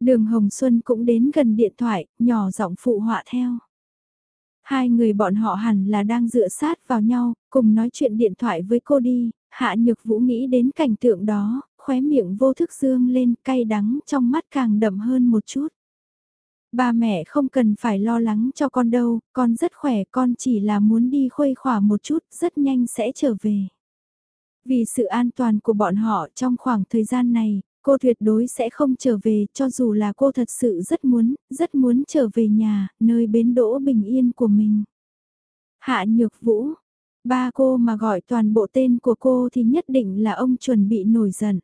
[SPEAKER 1] Đường Hồng Xuân cũng đến gần điện thoại, nhỏ giọng phụ họa theo. Hai người bọn họ hẳn là đang dựa sát vào nhau, cùng nói chuyện điện thoại với cô đi, Hạ Nhược Vũ nghĩ đến cảnh tượng đó, khóe miệng vô thức dương lên cay đắng trong mắt càng đậm hơn một chút. Ba mẹ không cần phải lo lắng cho con đâu, con rất khỏe, con chỉ là muốn đi khuây khỏa một chút, rất nhanh sẽ trở về. Vì sự an toàn của bọn họ trong khoảng thời gian này, cô tuyệt đối sẽ không trở về cho dù là cô thật sự rất muốn, rất muốn trở về nhà, nơi bến đỗ bình yên của mình. Hạ Nhược Vũ, ba cô mà gọi toàn bộ tên của cô thì nhất định là ông chuẩn bị nổi giận.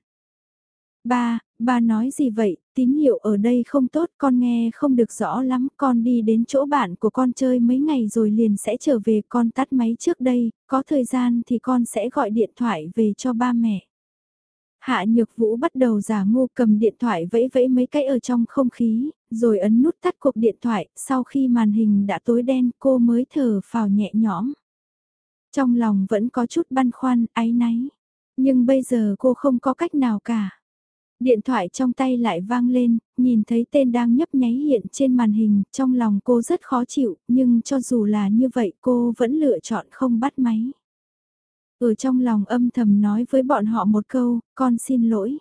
[SPEAKER 1] Ba, ba nói gì vậy, tín hiệu ở đây không tốt, con nghe không được rõ lắm, con đi đến chỗ bạn của con chơi mấy ngày rồi liền sẽ trở về, con tắt máy trước đây, có thời gian thì con sẽ gọi điện thoại về cho ba mẹ. Hạ Nhược Vũ bắt đầu giả ngu cầm điện thoại vẫy vẫy mấy cái ở trong không khí, rồi ấn nút tắt cuộc điện thoại, sau khi màn hình đã tối đen cô mới thở phào nhẹ nhõm. Trong lòng vẫn có chút băn khoăn, áy náy. Nhưng bây giờ cô không có cách nào cả. Điện thoại trong tay lại vang lên, nhìn thấy tên đang nhấp nháy hiện trên màn hình, trong lòng cô rất khó chịu, nhưng cho dù là như vậy cô vẫn lựa chọn không bắt máy. Ở trong lòng âm thầm nói với bọn họ một câu, con xin lỗi.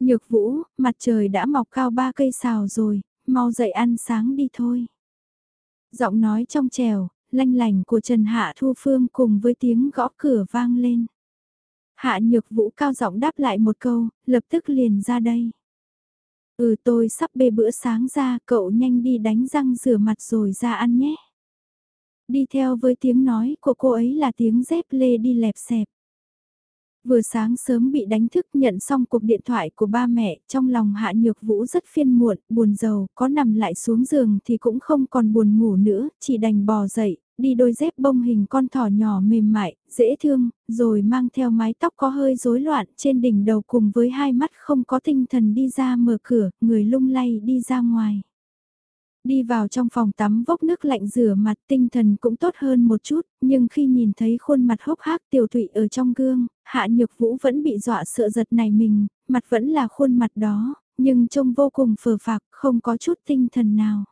[SPEAKER 1] Nhược vũ, mặt trời đã mọc cao ba cây xào rồi, mau dậy ăn sáng đi thôi. Giọng nói trong trèo, lanh lành của Trần Hạ Thu Phương cùng với tiếng gõ cửa vang lên. Hạ nhược vũ cao giọng đáp lại một câu, lập tức liền ra đây. Ừ tôi sắp bê bữa sáng ra, cậu nhanh đi đánh răng rửa mặt rồi ra ăn nhé. Đi theo với tiếng nói của cô ấy là tiếng dép lê đi lẹp xẹp. Vừa sáng sớm bị đánh thức nhận xong cuộc điện thoại của ba mẹ, trong lòng Hạ Nhược Vũ rất phiên muộn, buồn giàu, có nằm lại xuống giường thì cũng không còn buồn ngủ nữa, chỉ đành bò dậy, đi đôi dép bông hình con thỏ nhỏ mềm mại, dễ thương, rồi mang theo mái tóc có hơi rối loạn trên đỉnh đầu cùng với hai mắt không có tinh thần đi ra mở cửa, người lung lay đi ra ngoài. Đi vào trong phòng tắm vốc nước lạnh rửa mặt tinh thần cũng tốt hơn một chút, nhưng khi nhìn thấy khuôn mặt hốc hác tiểu thụy ở trong gương, hạ nhược vũ vẫn bị dọa sợ giật này mình, mặt vẫn là khuôn mặt đó, nhưng trông vô cùng phờ phạc, không có chút tinh thần nào.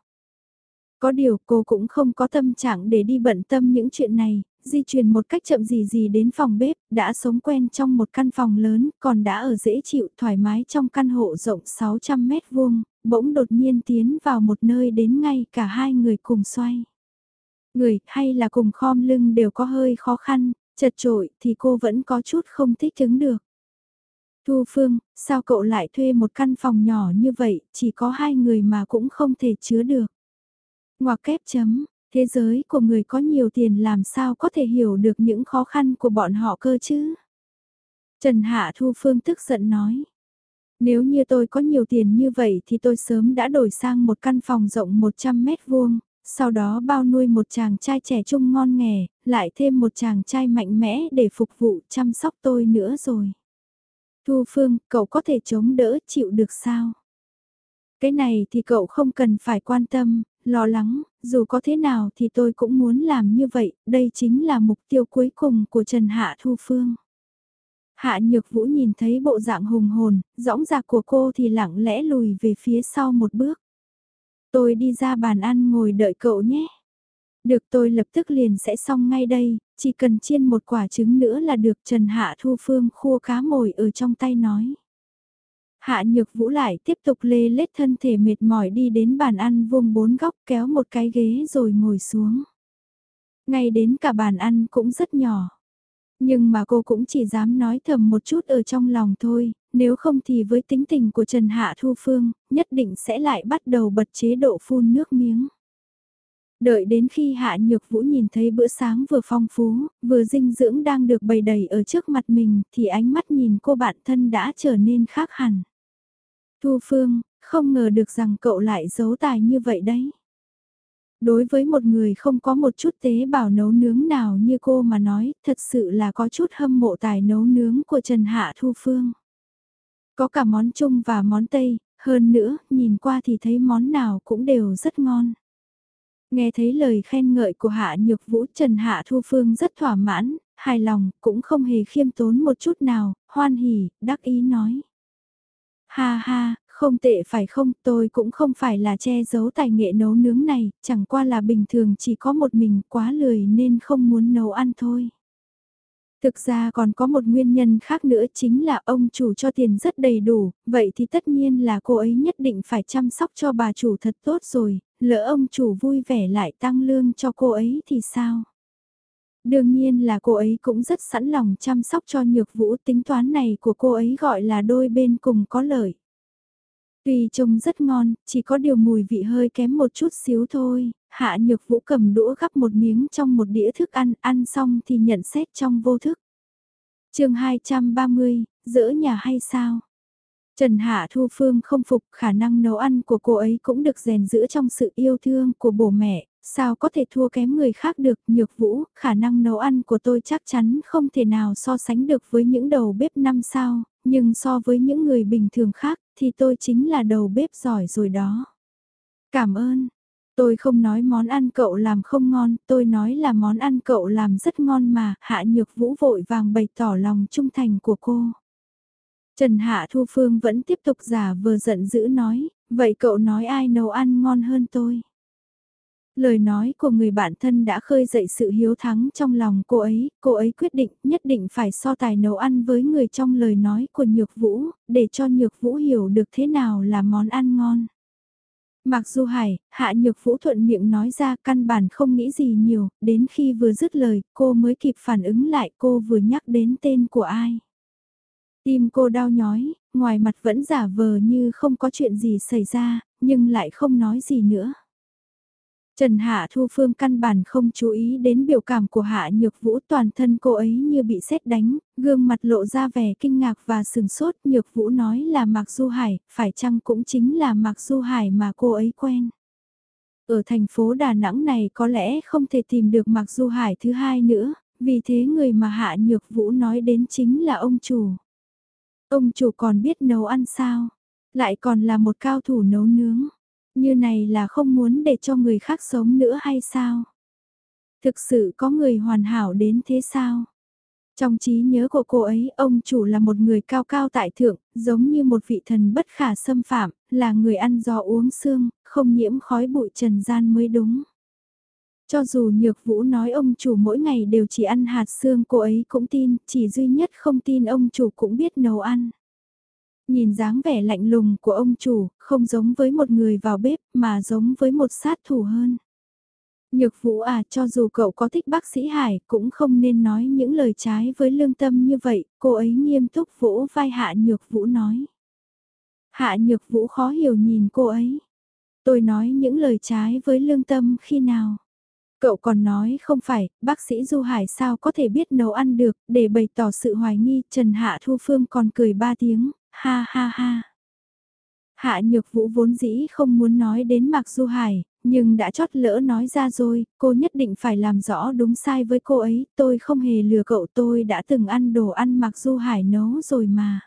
[SPEAKER 1] Có điều cô cũng không có tâm trạng để đi bận tâm những chuyện này, di chuyển một cách chậm gì gì đến phòng bếp, đã sống quen trong một căn phòng lớn, còn đã ở dễ chịu thoải mái trong căn hộ rộng 600 mét vuông, bỗng đột nhiên tiến vào một nơi đến ngay cả hai người cùng xoay. Người hay là cùng khom lưng đều có hơi khó khăn, chật trội thì cô vẫn có chút không thích ứng được. Thu Phương, sao cậu lại thuê một căn phòng nhỏ như vậy, chỉ có hai người mà cũng không thể chứa được. Ngoặc kép chấm, thế giới của người có nhiều tiền làm sao có thể hiểu được những khó khăn của bọn họ cơ chứ? Trần Hạ Thu Phương tức giận nói. Nếu như tôi có nhiều tiền như vậy thì tôi sớm đã đổi sang một căn phòng rộng 100 mét vuông, sau đó bao nuôi một chàng trai trẻ trung ngon nghè, lại thêm một chàng trai mạnh mẽ để phục vụ chăm sóc tôi nữa rồi. Thu Phương, cậu có thể chống đỡ chịu được sao? Cái này thì cậu không cần phải quan tâm, lo lắng, dù có thế nào thì tôi cũng muốn làm như vậy, đây chính là mục tiêu cuối cùng của Trần Hạ Thu Phương. Hạ Nhược Vũ nhìn thấy bộ dạng hùng hồn, dõng dạc của cô thì lặng lẽ lùi về phía sau một bước. Tôi đi ra bàn ăn ngồi đợi cậu nhé. Được tôi lập tức liền sẽ xong ngay đây, chỉ cần chiên một quả trứng nữa là được Trần Hạ Thu Phương khua cá mồi ở trong tay nói. Hạ nhược vũ lại tiếp tục lê lết thân thể mệt mỏi đi đến bàn ăn vuông bốn góc kéo một cái ghế rồi ngồi xuống. Ngay đến cả bàn ăn cũng rất nhỏ. Nhưng mà cô cũng chỉ dám nói thầm một chút ở trong lòng thôi, nếu không thì với tính tình của Trần Hạ Thu Phương, nhất định sẽ lại bắt đầu bật chế độ phun nước miếng. Đợi đến khi Hạ Nhược Vũ nhìn thấy bữa sáng vừa phong phú, vừa dinh dưỡng đang được bày đầy ở trước mặt mình, thì ánh mắt nhìn cô bạn thân đã trở nên khác hẳn. Thu Phương, không ngờ được rằng cậu lại giấu tài như vậy đấy. Đối với một người không có một chút tế bào nấu nướng nào như cô mà nói, thật sự là có chút hâm mộ tài nấu nướng của Trần Hạ Thu Phương. Có cả món Trung và món Tây, hơn nữa, nhìn qua thì thấy món nào cũng đều rất ngon. Nghe thấy lời khen ngợi của Hạ Nhược Vũ Trần Hạ Thu Phương rất thỏa mãn, hài lòng, cũng không hề khiêm tốn một chút nào, hoan hỉ, đắc ý nói. Ha ha, không tệ phải không, tôi cũng không phải là che giấu tài nghệ nấu nướng này, chẳng qua là bình thường chỉ có một mình quá lười nên không muốn nấu ăn thôi. Thực ra còn có một nguyên nhân khác nữa chính là ông chủ cho tiền rất đầy đủ, vậy thì tất nhiên là cô ấy nhất định phải chăm sóc cho bà chủ thật tốt rồi, lỡ ông chủ vui vẻ lại tăng lương cho cô ấy thì sao? Đương nhiên là cô ấy cũng rất sẵn lòng chăm sóc cho nhược vũ tính toán này của cô ấy gọi là đôi bên cùng có lợi. Tuy trông rất ngon, chỉ có điều mùi vị hơi kém một chút xíu thôi, hạ nhược vũ cầm đũa gắp một miếng trong một đĩa thức ăn, ăn xong thì nhận xét trong vô thức. chương 230, dỡ nhà hay sao? Trần Hạ Thu Phương không phục khả năng nấu ăn của cô ấy cũng được rèn giữ trong sự yêu thương của bố mẹ, sao có thể thua kém người khác được nhược vũ, khả năng nấu ăn của tôi chắc chắn không thể nào so sánh được với những đầu bếp năm sao, nhưng so với những người bình thường khác thì tôi chính là đầu bếp giỏi rồi đó. Cảm ơn. Tôi không nói món ăn cậu làm không ngon, tôi nói là món ăn cậu làm rất ngon mà, Hạ Nhược Vũ vội vàng bày tỏ lòng trung thành của cô. Trần Hạ Thu Phương vẫn tiếp tục giả vờ giận dữ nói, vậy cậu nói ai nấu ăn ngon hơn tôi? Lời nói của người bạn thân đã khơi dậy sự hiếu thắng trong lòng cô ấy, cô ấy quyết định nhất định phải so tài nấu ăn với người trong lời nói của Nhược Vũ, để cho Nhược Vũ hiểu được thế nào là món ăn ngon. Mặc dù hải, hạ nhược vũ thuận miệng nói ra căn bản không nghĩ gì nhiều, đến khi vừa dứt lời, cô mới kịp phản ứng lại cô vừa nhắc đến tên của ai. Tim cô đau nhói, ngoài mặt vẫn giả vờ như không có chuyện gì xảy ra, nhưng lại không nói gì nữa. Trần Hạ Thu Phương căn bản không chú ý đến biểu cảm của Hạ Nhược Vũ toàn thân cô ấy như bị sét đánh, gương mặt lộ ra vẻ kinh ngạc và sừng sốt. Nhược Vũ nói là Mạc Du Hải, phải chăng cũng chính là Mạc Du Hải mà cô ấy quen. Ở thành phố Đà Nẵng này có lẽ không thể tìm được Mạc Du Hải thứ hai nữa, vì thế người mà Hạ Nhược Vũ nói đến chính là ông chủ. Ông chủ còn biết nấu ăn sao? Lại còn là một cao thủ nấu nướng. Như này là không muốn để cho người khác sống nữa hay sao? Thực sự có người hoàn hảo đến thế sao? Trong trí nhớ của cô ấy, ông chủ là một người cao cao tại thượng, giống như một vị thần bất khả xâm phạm, là người ăn gió uống xương, không nhiễm khói bụi trần gian mới đúng. Cho dù Nhược Vũ nói ông chủ mỗi ngày đều chỉ ăn hạt xương cô ấy cũng tin, chỉ duy nhất không tin ông chủ cũng biết nấu ăn. Nhìn dáng vẻ lạnh lùng của ông chủ, không giống với một người vào bếp mà giống với một sát thủ hơn. Nhược vũ à cho dù cậu có thích bác sĩ Hải cũng không nên nói những lời trái với lương tâm như vậy, cô ấy nghiêm túc vỗ vai hạ nhược vũ nói. Hạ nhược vũ khó hiểu nhìn cô ấy. Tôi nói những lời trái với lương tâm khi nào? Cậu còn nói không phải, bác sĩ Du Hải sao có thể biết nấu ăn được, để bày tỏ sự hoài nghi, Trần Hạ Thu Phương còn cười ba tiếng, ha ha ha. Hạ nhược vũ vốn dĩ không muốn nói đến Mạc Du Hải, nhưng đã chót lỡ nói ra rồi, cô nhất định phải làm rõ đúng sai với cô ấy, tôi không hề lừa cậu tôi đã từng ăn đồ ăn Mạc Du Hải nấu rồi mà.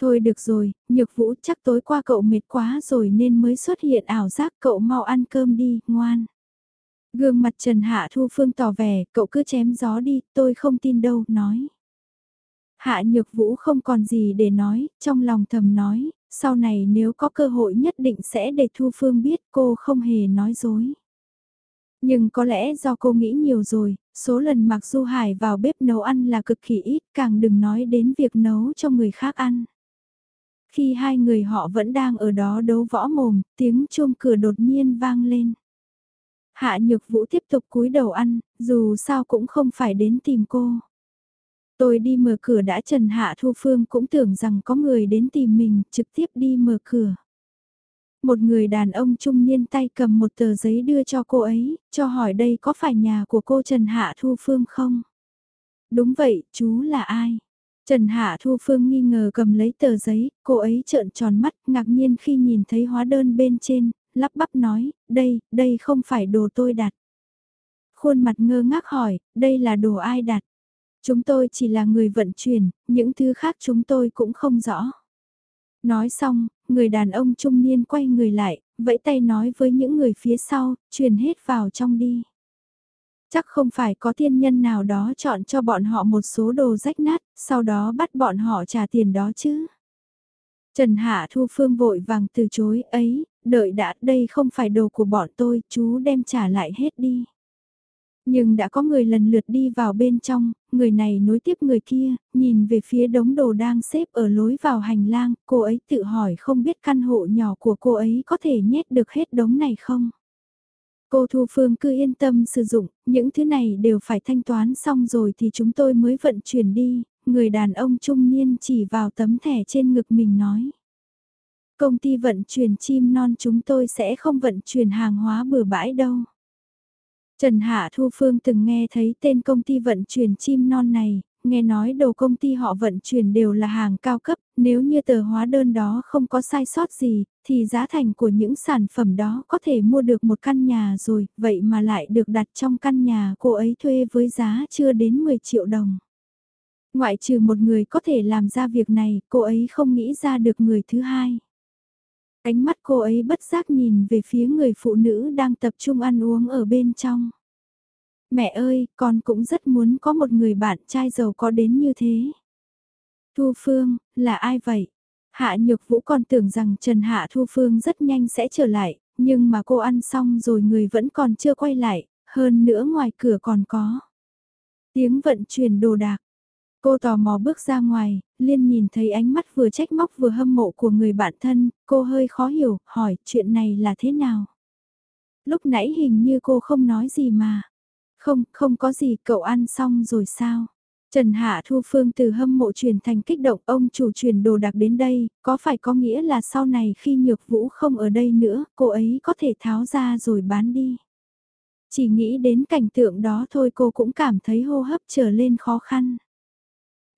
[SPEAKER 1] Thôi được rồi, nhược vũ chắc tối qua cậu mệt quá rồi nên mới xuất hiện ảo giác cậu mau ăn cơm đi, ngoan. Gương mặt Trần Hạ Thu Phương tỏ vẻ, cậu cứ chém gió đi, tôi không tin đâu, nói. Hạ Nhược Vũ không còn gì để nói, trong lòng thầm nói, sau này nếu có cơ hội nhất định sẽ để Thu Phương biết cô không hề nói dối. Nhưng có lẽ do cô nghĩ nhiều rồi, số lần Mạc Du Hải vào bếp nấu ăn là cực kỳ ít, càng đừng nói đến việc nấu cho người khác ăn. Khi hai người họ vẫn đang ở đó đấu võ mồm, tiếng chuông cửa đột nhiên vang lên. Hạ Nhược Vũ tiếp tục cúi đầu ăn, dù sao cũng không phải đến tìm cô. Tôi đi mở cửa đã Trần Hạ Thu Phương cũng tưởng rằng có người đến tìm mình, trực tiếp đi mở cửa. Một người đàn ông trung niên tay cầm một tờ giấy đưa cho cô ấy, cho hỏi đây có phải nhà của cô Trần Hạ Thu Phương không? Đúng vậy, chú là ai? Trần Hạ Thu Phương nghi ngờ cầm lấy tờ giấy, cô ấy trợn tròn mắt, ngạc nhiên khi nhìn thấy hóa đơn bên trên, lắp bắp nói, đây, đây không phải đồ tôi đặt. Khuôn mặt ngơ ngác hỏi, đây là đồ ai đặt? Chúng tôi chỉ là người vận chuyển, những thứ khác chúng tôi cũng không rõ. Nói xong, người đàn ông trung niên quay người lại, vẫy tay nói với những người phía sau, truyền hết vào trong đi. Chắc không phải có thiên nhân nào đó chọn cho bọn họ một số đồ rách nát, sau đó bắt bọn họ trả tiền đó chứ. Trần Hạ Thu Phương vội vàng từ chối ấy, đợi đã đây không phải đồ của bọn tôi, chú đem trả lại hết đi. Nhưng đã có người lần lượt đi vào bên trong, người này nối tiếp người kia, nhìn về phía đống đồ đang xếp ở lối vào hành lang, cô ấy tự hỏi không biết căn hộ nhỏ của cô ấy có thể nhét được hết đống này không? Cô Thu Phương cứ yên tâm sử dụng, những thứ này đều phải thanh toán xong rồi thì chúng tôi mới vận chuyển đi, người đàn ông trung niên chỉ vào tấm thẻ trên ngực mình nói. Công ty vận chuyển chim non chúng tôi sẽ không vận chuyển hàng hóa bừa bãi đâu. Trần Hạ Thu Phương từng nghe thấy tên công ty vận chuyển chim non này, nghe nói đồ công ty họ vận chuyển đều là hàng cao cấp, nếu như tờ hóa đơn đó không có sai sót gì, thì giá thành của những sản phẩm đó có thể mua được một căn nhà rồi, vậy mà lại được đặt trong căn nhà cô ấy thuê với giá chưa đến 10 triệu đồng. Ngoại trừ một người có thể làm ra việc này, cô ấy không nghĩ ra được người thứ hai. Ánh mắt cô ấy bất giác nhìn về phía người phụ nữ đang tập trung ăn uống ở bên trong. Mẹ ơi, con cũng rất muốn có một người bạn trai giàu có đến như thế. Thu Phương, là ai vậy? Hạ Nhược Vũ còn tưởng rằng Trần Hạ Thu Phương rất nhanh sẽ trở lại, nhưng mà cô ăn xong rồi người vẫn còn chưa quay lại, hơn nữa ngoài cửa còn có. Tiếng vận chuyển đồ đạc. Cô tò mò bước ra ngoài, liên nhìn thấy ánh mắt vừa trách móc vừa hâm mộ của người bạn thân, cô hơi khó hiểu, hỏi chuyện này là thế nào. Lúc nãy hình như cô không nói gì mà. Không, không có gì, cậu ăn xong rồi sao? Trần Hạ Thu Phương từ hâm mộ chuyển thành kích động ông chủ truyền đồ đặc đến đây, có phải có nghĩa là sau này khi Nhược Vũ không ở đây nữa, cô ấy có thể tháo ra rồi bán đi. Chỉ nghĩ đến cảnh tượng đó thôi cô cũng cảm thấy hô hấp trở lên khó khăn.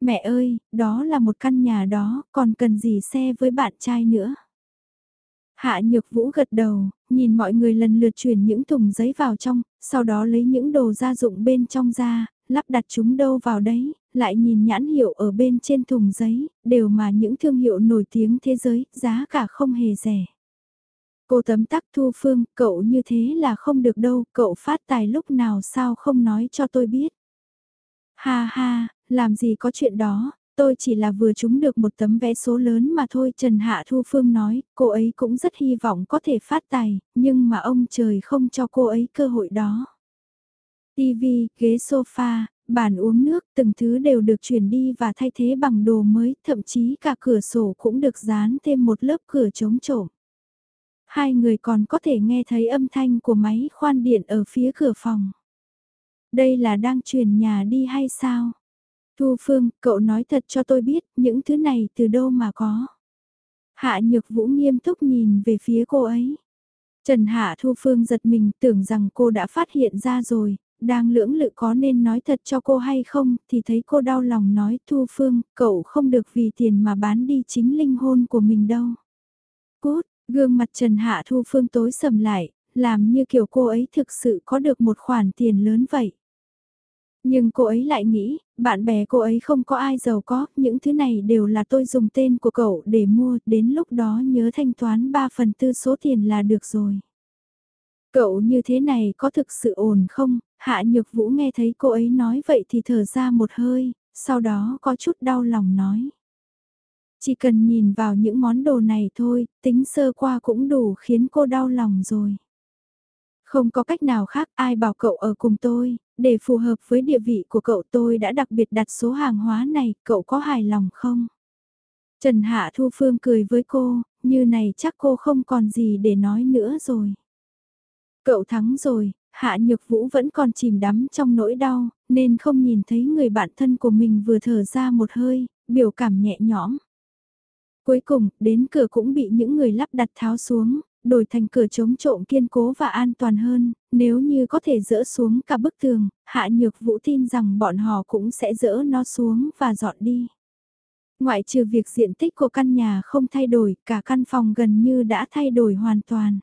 [SPEAKER 1] Mẹ ơi, đó là một căn nhà đó, còn cần gì xe với bạn trai nữa. Hạ Nhược Vũ gật đầu, nhìn mọi người lần lượt chuyển những thùng giấy vào trong, sau đó lấy những đồ gia dụng bên trong ra, lắp đặt chúng đâu vào đấy, lại nhìn nhãn hiệu ở bên trên thùng giấy, đều mà những thương hiệu nổi tiếng thế giới, giá cả không hề rẻ. Cô tấm tắc thu phương, cậu như thế là không được đâu, cậu phát tài lúc nào sao không nói cho tôi biết. Ha ha, làm gì có chuyện đó, tôi chỉ là vừa trúng được một tấm vé số lớn mà thôi. Trần Hạ Thu Phương nói, cô ấy cũng rất hy vọng có thể phát tài, nhưng mà ông trời không cho cô ấy cơ hội đó. TV, ghế sofa, bàn uống nước, từng thứ đều được chuyển đi và thay thế bằng đồ mới, thậm chí cả cửa sổ cũng được dán thêm một lớp cửa chống trộm. Hai người còn có thể nghe thấy âm thanh của máy khoan điện ở phía cửa phòng. Đây là đang chuyển nhà đi hay sao? Thu Phương, cậu nói thật cho tôi biết, những thứ này từ đâu mà có. Hạ Nhược Vũ nghiêm túc nhìn về phía cô ấy. Trần Hạ Thu Phương giật mình tưởng rằng cô đã phát hiện ra rồi, đang lưỡng lự có nên nói thật cho cô hay không, thì thấy cô đau lòng nói Thu Phương, cậu không được vì tiền mà bán đi chính linh hồn của mình đâu. Cốt, gương mặt Trần Hạ Thu Phương tối sầm lại, làm như kiểu cô ấy thực sự có được một khoản tiền lớn vậy. Nhưng cô ấy lại nghĩ, bạn bè cô ấy không có ai giàu có, những thứ này đều là tôi dùng tên của cậu để mua, đến lúc đó nhớ thanh toán 3 phần tư số tiền là được rồi. Cậu như thế này có thực sự ổn không? Hạ Nhược Vũ nghe thấy cô ấy nói vậy thì thở ra một hơi, sau đó có chút đau lòng nói. Chỉ cần nhìn vào những món đồ này thôi, tính sơ qua cũng đủ khiến cô đau lòng rồi. Không có cách nào khác ai bảo cậu ở cùng tôi, để phù hợp với địa vị của cậu tôi đã đặc biệt đặt số hàng hóa này, cậu có hài lòng không? Trần Hạ Thu Phương cười với cô, như này chắc cô không còn gì để nói nữa rồi. Cậu thắng rồi, Hạ Nhược Vũ vẫn còn chìm đắm trong nỗi đau, nên không nhìn thấy người bạn thân của mình vừa thở ra một hơi, biểu cảm nhẹ nhõm. Cuối cùng, đến cửa cũng bị những người lắp đặt tháo xuống, đổi thành cửa chống trộm kiên cố và an toàn hơn, nếu như có thể dỡ xuống cả bức tường, Hạ Nhược Vũ tin rằng bọn họ cũng sẽ dỡ nó xuống và dọn đi. Ngoại trừ việc diện tích của căn nhà không thay đổi, cả căn phòng gần như đã thay đổi hoàn toàn.